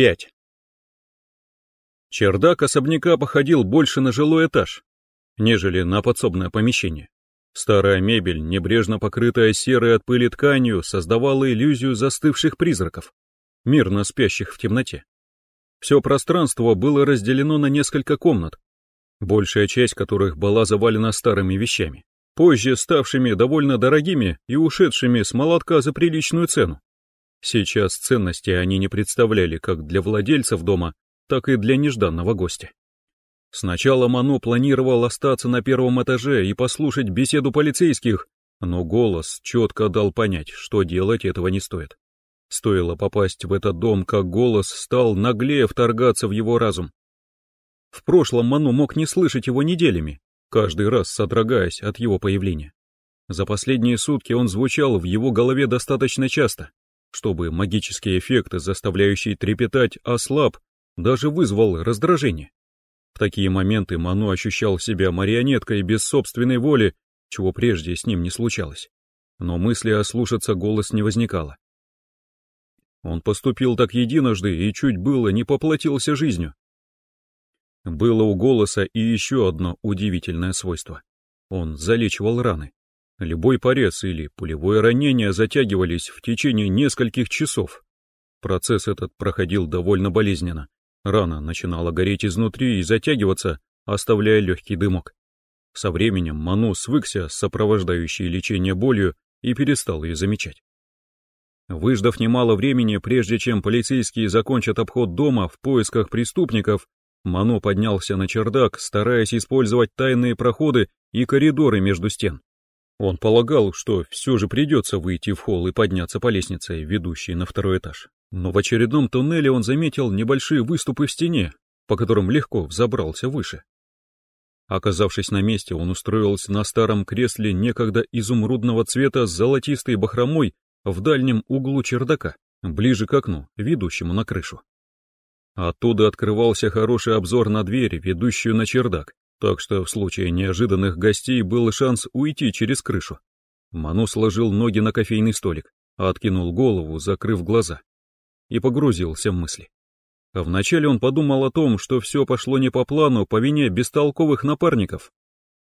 5. Чердак особняка походил больше на жилой этаж, нежели на подсобное помещение. Старая мебель, небрежно покрытая серой от пыли тканью, создавала иллюзию застывших призраков, мирно спящих в темноте. Все пространство было разделено на несколько комнат, большая часть которых была завалена старыми вещами, позже ставшими довольно дорогими и ушедшими с молотка за приличную цену. Сейчас ценности они не представляли как для владельцев дома, так и для нежданного гостя. Сначала Ману планировал остаться на первом этаже и послушать беседу полицейских, но голос четко дал понять, что делать этого не стоит. Стоило попасть в этот дом, как голос стал наглее вторгаться в его разум. В прошлом Ману мог не слышать его неделями, каждый раз содрогаясь от его появления. За последние сутки он звучал в его голове достаточно часто, чтобы магический эффект, заставляющий трепетать, ослаб, даже вызвал раздражение. В такие моменты Ману ощущал себя марионеткой без собственной воли, чего прежде с ним не случалось. Но мысли ослушаться голос не возникало. Он поступил так единожды и чуть было не поплатился жизнью. Было у голоса и еще одно удивительное свойство. Он залечивал раны. Любой порез или пулевое ранение затягивались в течение нескольких часов. Процесс этот проходил довольно болезненно. Рана начинала гореть изнутри и затягиваться, оставляя легкий дымок. Со временем Ману свыкся с сопровождающей лечение болью и перестал ее замечать. Выждав немало времени, прежде чем полицейские закончат обход дома в поисках преступников, Мано поднялся на чердак, стараясь использовать тайные проходы и коридоры между стен. Он полагал, что все же придется выйти в холл и подняться по лестнице, ведущей на второй этаж. Но в очередном туннеле он заметил небольшие выступы в стене, по которым легко взобрался выше. Оказавшись на месте, он устроился на старом кресле некогда изумрудного цвета с золотистой бахромой в дальнем углу чердака, ближе к окну, ведущему на крышу. Оттуда открывался хороший обзор на дверь, ведущую на чердак, так что в случае неожиданных гостей был шанс уйти через крышу. Ману сложил ноги на кофейный столик, откинул голову, закрыв глаза, и погрузился в мысли. Вначале он подумал о том, что все пошло не по плану по вине бестолковых напарников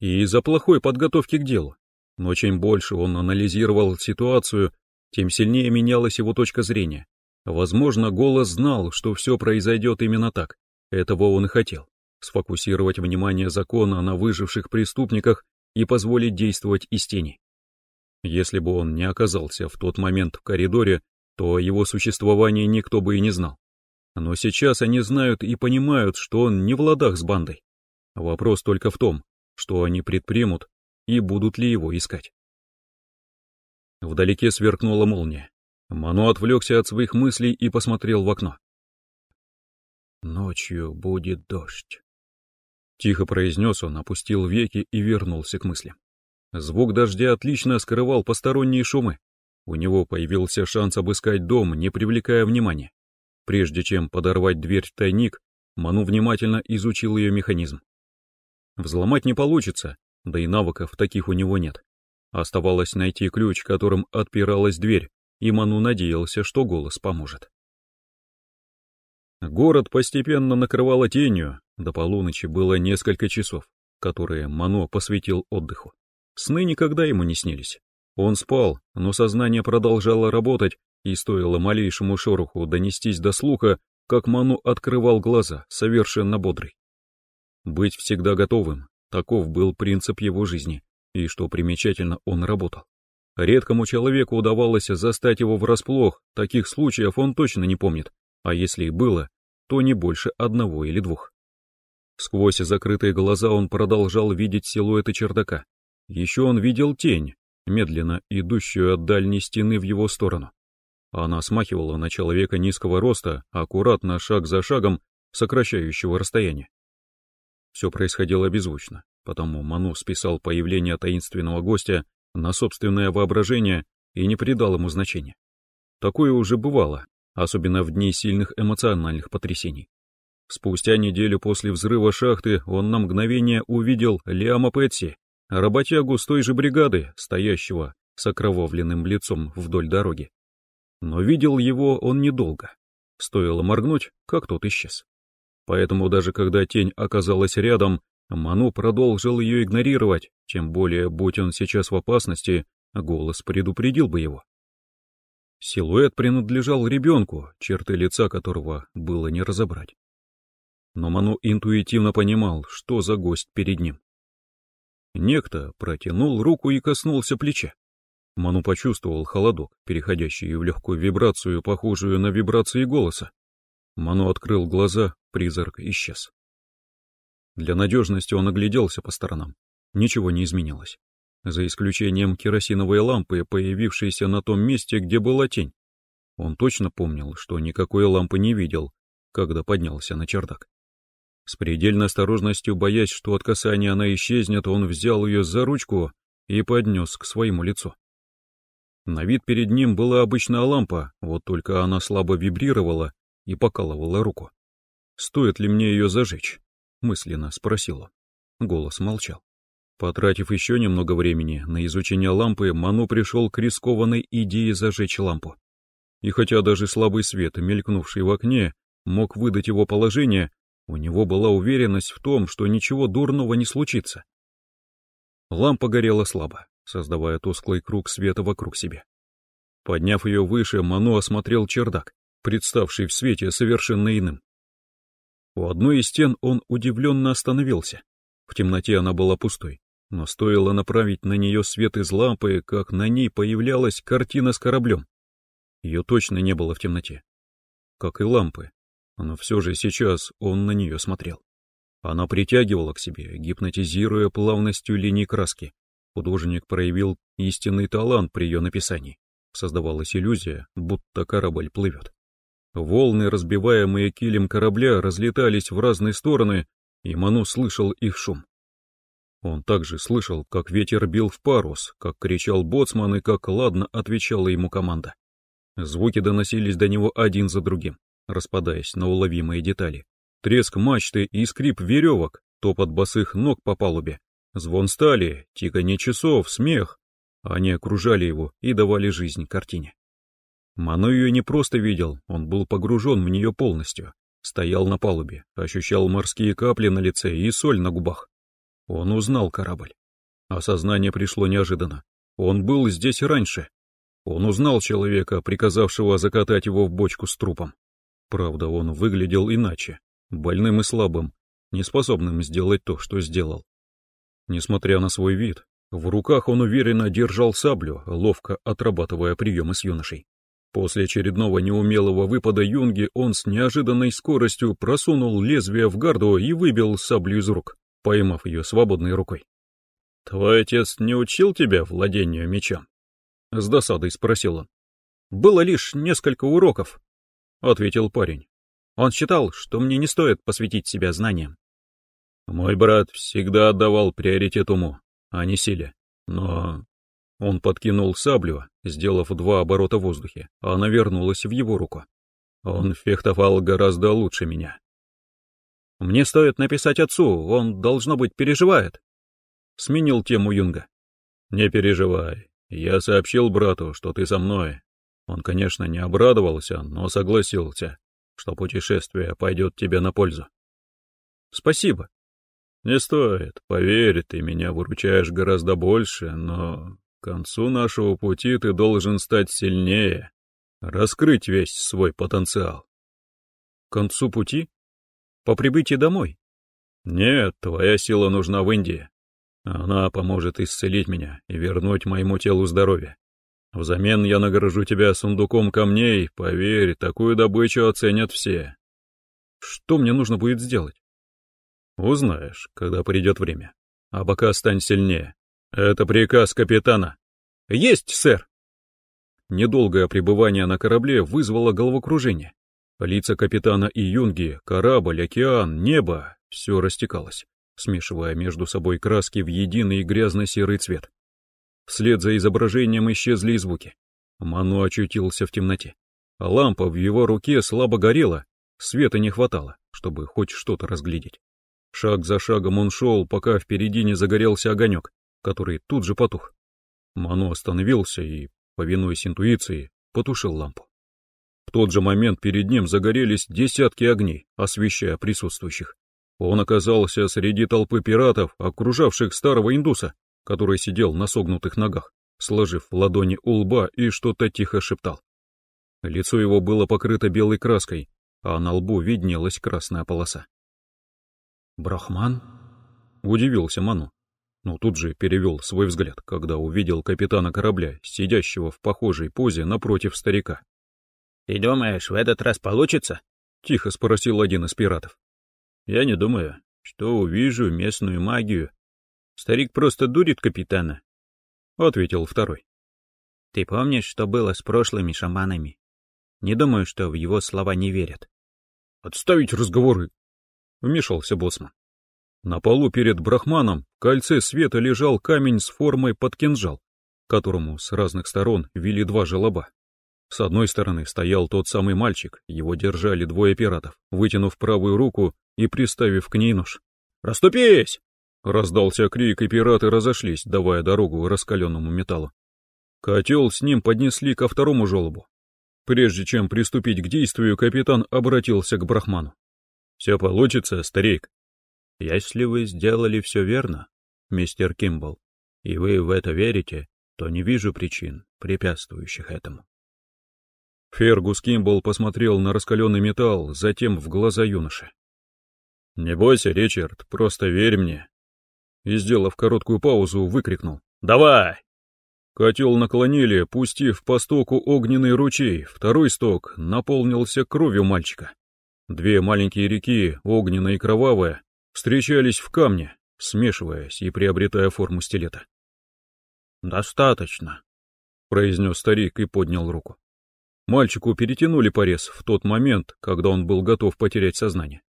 и из-за плохой подготовки к делу. Но чем больше он анализировал ситуацию, тем сильнее менялась его точка зрения. Возможно, голос знал, что все произойдет именно так. Этого он и хотел. Сфокусировать внимание закона на выживших преступниках и позволить действовать из тени. Если бы он не оказался в тот момент в коридоре, то о его существовании никто бы и не знал. Но сейчас они знают и понимают, что он не в ладах с бандой. Вопрос только в том, что они предпримут и будут ли его искать. Вдалеке сверкнула молния. Ману отвлекся от своих мыслей и посмотрел в окно. «Ночью будет дождь», — тихо произнес он, опустил веки и вернулся к мыслям. Звук дождя отлично скрывал посторонние шумы. У него появился шанс обыскать дом, не привлекая внимания. Прежде чем подорвать дверь в тайник, Ману внимательно изучил ее механизм. Взломать не получится, да и навыков таких у него нет. Оставалось найти ключ, которым отпиралась дверь, и Ману надеялся, что голос поможет. Город постепенно накрывало тенью, до полуночи было несколько часов, которые Ману посвятил отдыху. Сны никогда ему не снились. Он спал, но сознание продолжало работать, и стоило малейшему шороху донестись до слуха, как Ману открывал глаза, совершенно бодрый. Быть всегда готовым, таков был принцип его жизни и, что примечательно, он работал. Редкому человеку удавалось застать его врасплох, таких случаев он точно не помнит, а если и было, то не больше одного или двух. Сквозь закрытые глаза он продолжал видеть силуэты чердака. Еще он видел тень, медленно идущую от дальней стены в его сторону. Она смахивала на человека низкого роста, аккуратно, шаг за шагом, сокращающего расстояние. Все происходило беззвучно, потому Ману списал появление таинственного гостя на собственное воображение и не придал ему значения. Такое уже бывало, особенно в дни сильных эмоциональных потрясений. Спустя неделю после взрыва шахты он на мгновение увидел Лиама Пэтси, работягу с той же бригады, стоящего с окровавленным лицом вдоль дороги. Но видел его он недолго. Стоило моргнуть, как тот исчез. Поэтому даже когда тень оказалась рядом, Ману продолжил ее игнорировать, тем более, будь он сейчас в опасности, голос предупредил бы его. Силуэт принадлежал ребенку, черты лица которого было не разобрать. Но Ману интуитивно понимал, что за гость перед ним. Некто протянул руку и коснулся плеча. Ману почувствовал холодок, переходящий в легкую вибрацию, похожую на вибрации голоса. Ману открыл глаза, призрак исчез. Для надежности он огляделся по сторонам. Ничего не изменилось. За исключением керосиновой лампы, появившейся на том месте, где была тень. Он точно помнил, что никакой лампы не видел, когда поднялся на чердак. С предельной осторожностью, боясь, что от касания она исчезнет, он взял ее за ручку и поднес к своему лицу. На вид перед ним была обычная лампа, вот только она слабо вибрировала и покалывала руку. «Стоит ли мне ее зажечь?» — мысленно спросила. Голос молчал. Потратив еще немного времени на изучение лампы, Ману пришел к рискованной идее зажечь лампу. И хотя даже слабый свет, мелькнувший в окне, мог выдать его положение, у него была уверенность в том, что ничего дурного не случится. Лампа горела слабо, создавая тусклый круг света вокруг себя. Подняв ее выше, Ману осмотрел чердак, представший в свете совершенно иным. У одной из стен он удивленно остановился. В темноте она была пустой, но стоило направить на нее свет из лампы, как на ней появлялась картина с кораблем. Ее точно не было в темноте. Как и лампы, но все же сейчас он на нее смотрел. Она притягивала к себе, гипнотизируя плавностью линий краски. Художник проявил истинный талант при ее написании. Создавалась иллюзия, будто корабль плывет. Волны, разбиваемые килем корабля, разлетались в разные стороны, и Ману слышал их шум. Он также слышал, как ветер бил в парус, как кричал боцман и как ладно отвечала ему команда. Звуки доносились до него один за другим распадаясь на уловимые детали. Треск мачты и скрип веревок, топот босых ног по палубе, звон стали, тиканье часов, смех. Они окружали его и давали жизнь картине. Мано ее не просто видел, он был погружен в нее полностью. Стоял на палубе, ощущал морские капли на лице и соль на губах. Он узнал корабль. Осознание пришло неожиданно. Он был здесь раньше. Он узнал человека, приказавшего закатать его в бочку с трупом. Правда, он выглядел иначе, больным и слабым, неспособным сделать то, что сделал. Несмотря на свой вид, в руках он уверенно держал саблю, ловко отрабатывая приемы с юношей. После очередного неумелого выпада юнги он с неожиданной скоростью просунул лезвие в гарду и выбил саблю из рук, поймав ее свободной рукой. «Твой отец не учил тебя владению мечом?» — с досадой спросил он. «Было лишь несколько уроков», — ответил парень. Он считал, что мне не стоит посвятить себя знаниям. Мой брат всегда отдавал приоритет уму, а не силе. Но он подкинул саблю, сделав два оборота в воздухе, она вернулась в его руку. Он фехтовал гораздо лучше меня. Мне стоит написать отцу, он, должно быть, переживает. Сменил тему Юнга. Не переживай, я сообщил брату, что ты со мной, он, конечно, не обрадовался, но согласился, что путешествие пойдет тебе на пользу. Спасибо. Не стоит, поверь, ты меня выручаешь гораздо больше, но к концу нашего пути ты должен стать сильнее, раскрыть весь свой потенциал. К концу пути? По прибытии домой? Нет, твоя сила нужна в Индии. Она поможет исцелить меня и вернуть моему телу здоровье. Взамен я награжу тебя сундуком камней, поверь, такую добычу оценят все. Что мне нужно будет сделать? Узнаешь, когда придет время. А пока стань сильнее. Это приказ капитана. Есть, сэр! Недолгое пребывание на корабле вызвало головокружение. Лица капитана и юнги, корабль, океан, небо — все растекалось, смешивая между собой краски в единый грязно-серый цвет. Вслед за изображением исчезли и звуки. Ману очутился в темноте. лампа в его руке слабо горела, света не хватало, чтобы хоть что-то разглядеть. Шаг за шагом он шел, пока впереди не загорелся огонек, который тут же потух. Ману остановился и, повинуясь интуиции, потушил лампу. В тот же момент перед ним загорелись десятки огней, освещая присутствующих. Он оказался среди толпы пиратов, окружавших старого индуса, который сидел на согнутых ногах, сложив ладони у лба и что-то тихо шептал. Лицо его было покрыто белой краской, а на лбу виднелась красная полоса. «Брахман?» — удивился Ману. Но тут же перевел свой взгляд, когда увидел капитана корабля, сидящего в похожей позе напротив старика. «Ты думаешь, в этот раз получится?» — тихо спросил один из пиратов. «Я не думаю, что увижу местную магию. Старик просто дурит капитана», — ответил второй. «Ты помнишь, что было с прошлыми шаманами? Не думаю, что в его слова не верят». «Отставить разговоры!» — вмешался боссман. На полу перед брахманом в кольце света лежал камень с формой под кинжал, которому с разных сторон вели два желоба. С одной стороны стоял тот самый мальчик, его держали двое пиратов, вытянув правую руку и приставив к ней нож. «Раступись!» Раздался крик, и пираты разошлись, давая дорогу раскаленному металлу. Котел с ним поднесли ко второму желобу. Прежде чем приступить к действию, капитан обратился к Брахману. «Все получится, старик?» «Если вы сделали все верно, мистер Кимбл, и вы в это верите, то не вижу причин, препятствующих этому». Фергус Кимбл посмотрел на раскаленный металл, затем в глаза юноши. «Не бойся, Ричард, просто верь мне». И, сделав короткую паузу, выкрикнул. «Давай!» Котел наклонили, пустив по стоку огненный ручей, второй сток наполнился кровью мальчика. Две маленькие реки, огненная и кровавая, встречались в камне, смешиваясь и приобретая форму стилета. «Достаточно», — произнес старик и поднял руку. Мальчику перетянули порез в тот момент, когда он был готов потерять сознание.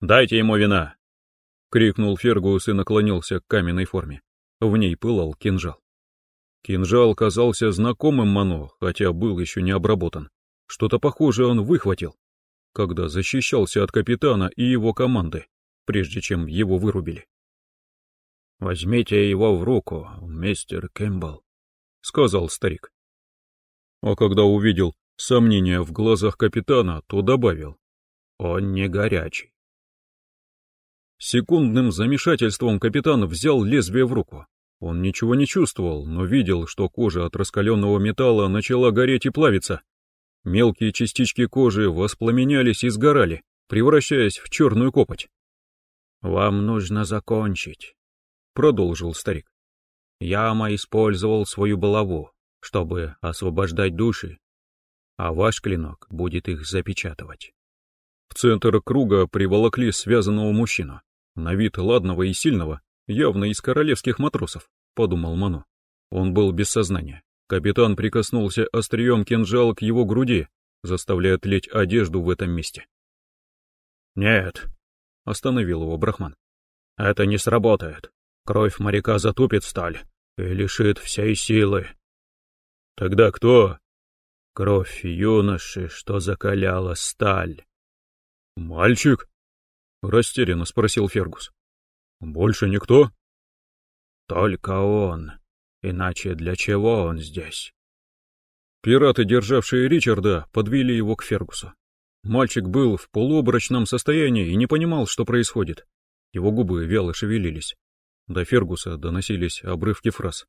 «Дайте ему вина!» — крикнул Фергус и наклонился к каменной форме. В ней пылал кинжал. Кинжал казался знакомым Мано, хотя был еще не обработан. Что-то похожее он выхватил, когда защищался от капитана и его команды, прежде чем его вырубили. «Возьмите его в руку, мистер Кэмпбелл», — сказал старик. А когда увидел сомнения в глазах капитана, то добавил. Он не горячий. Секундным замешательством капитан взял лезвие в руку. Он ничего не чувствовал, но видел, что кожа от раскаленного металла начала гореть и плавиться. Мелкие частички кожи воспламенялись и сгорали, превращаясь в черную копоть. «Вам нужно закончить», — продолжил старик. «Яма использовал свою булаву, чтобы освобождать души, а ваш клинок будет их запечатывать. В центр круга приволокли связанного мужчину, на вид ладного и сильного, явно из королевских матросов, подумал Мано. Он был без сознания. Капитан прикоснулся острием кинжала к его груди, заставляя тлеть одежду в этом месте. «Нет», — остановил его Брахман, — «это не сработает. Кровь моряка затупит сталь и лишит всей силы. Тогда кто? Кровь юноши, что закаляла сталь. Мальчик? Растерянно спросил Фергус. Больше никто? Только он. Иначе для чего он здесь? Пираты, державшие Ричарда, подвели его к Фергусу. Мальчик был в полуобрачном состоянии и не понимал, что происходит. Его губы вяло шевелились. До Фергуса доносились обрывки фраз.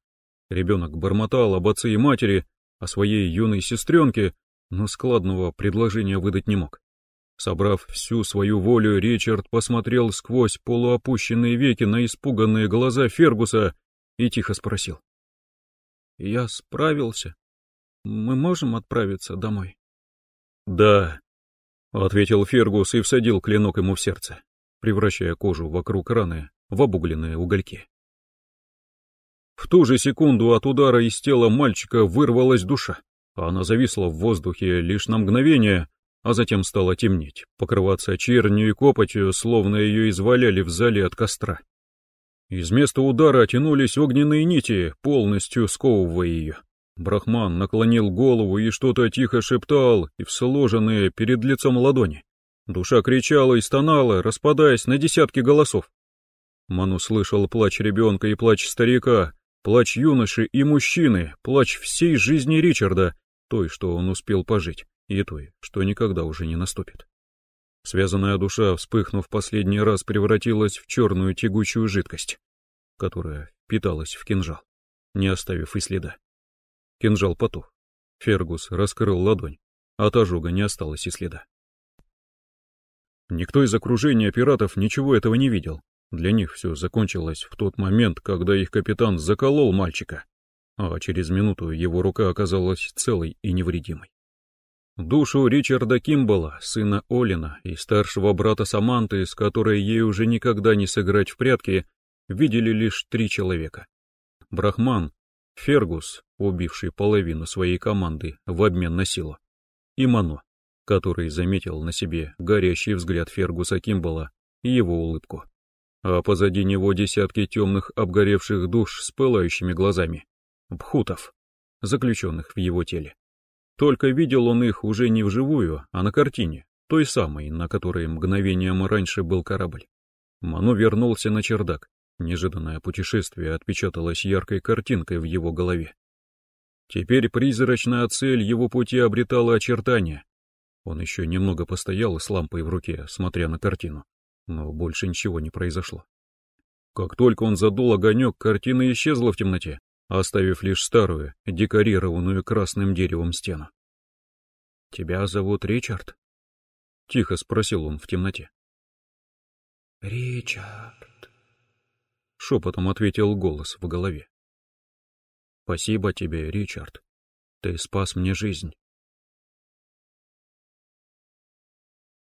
Ребенок бормотал об отце и матери, о своей юной сестренке, но складного предложения выдать не мог. Собрав всю свою волю, Ричард посмотрел сквозь полуопущенные веки на испуганные глаза Фергуса и тихо спросил. «Я справился. Мы можем отправиться домой?» «Да», — ответил Фергус и всадил клинок ему в сердце, превращая кожу вокруг раны в обугленные угольки. В ту же секунду от удара из тела мальчика вырвалась душа. Она зависла в воздухе лишь на мгновение, а затем стала темнеть, покрываться чернью и копотью, словно ее изваляли в зале от костра. Из места удара тянулись огненные нити, полностью сковывая ее. Брахман наклонил голову и что-то тихо шептал, и в сложенные перед лицом ладони. Душа кричала и стонала, распадаясь на десятки голосов. Ману слышал плач ребенка и плач старика, Плач юноши и мужчины, плач всей жизни Ричарда, той, что он успел пожить, и той, что никогда уже не наступит. Связанная душа, вспыхнув последний раз, превратилась в черную тягучую жидкость, которая питалась в кинжал, не оставив и следа. Кинжал потух. Фергус раскрыл ладонь, от ожога не осталось и следа. Никто из окружения пиратов ничего этого не видел. Для них все закончилось в тот момент, когда их капитан заколол мальчика, а через минуту его рука оказалась целой и невредимой. Душу Ричарда Кимбала, сына Олина и старшего брата Саманты, с которой ей уже никогда не сыграть в прятки, видели лишь три человека. Брахман, Фергус, убивший половину своей команды в обмен на силу, и Мано, который заметил на себе горящий взгляд Фергуса Кимбала и его улыбку. А позади него десятки темных обгоревших душ с пылающими глазами, бхутов, заключенных в его теле. Только видел он их уже не вживую, а на картине, той самой, на которой мгновением раньше был корабль. Ману вернулся на чердак. Неожиданное путешествие отпечаталось яркой картинкой в его голове. Теперь призрачная цель его пути обретала очертания. Он еще немного постоял с лампой в руке, смотря на картину, но больше ничего не произошло. Как только он задул огонек, картина исчезла в темноте, оставив лишь старую, декорированную красным деревом стену. «Тебя зовут Ричард?» — тихо спросил он в темноте. «Ричард», — шепотом ответил голос в голове. «Спасибо тебе, Ричард. Ты спас мне жизнь.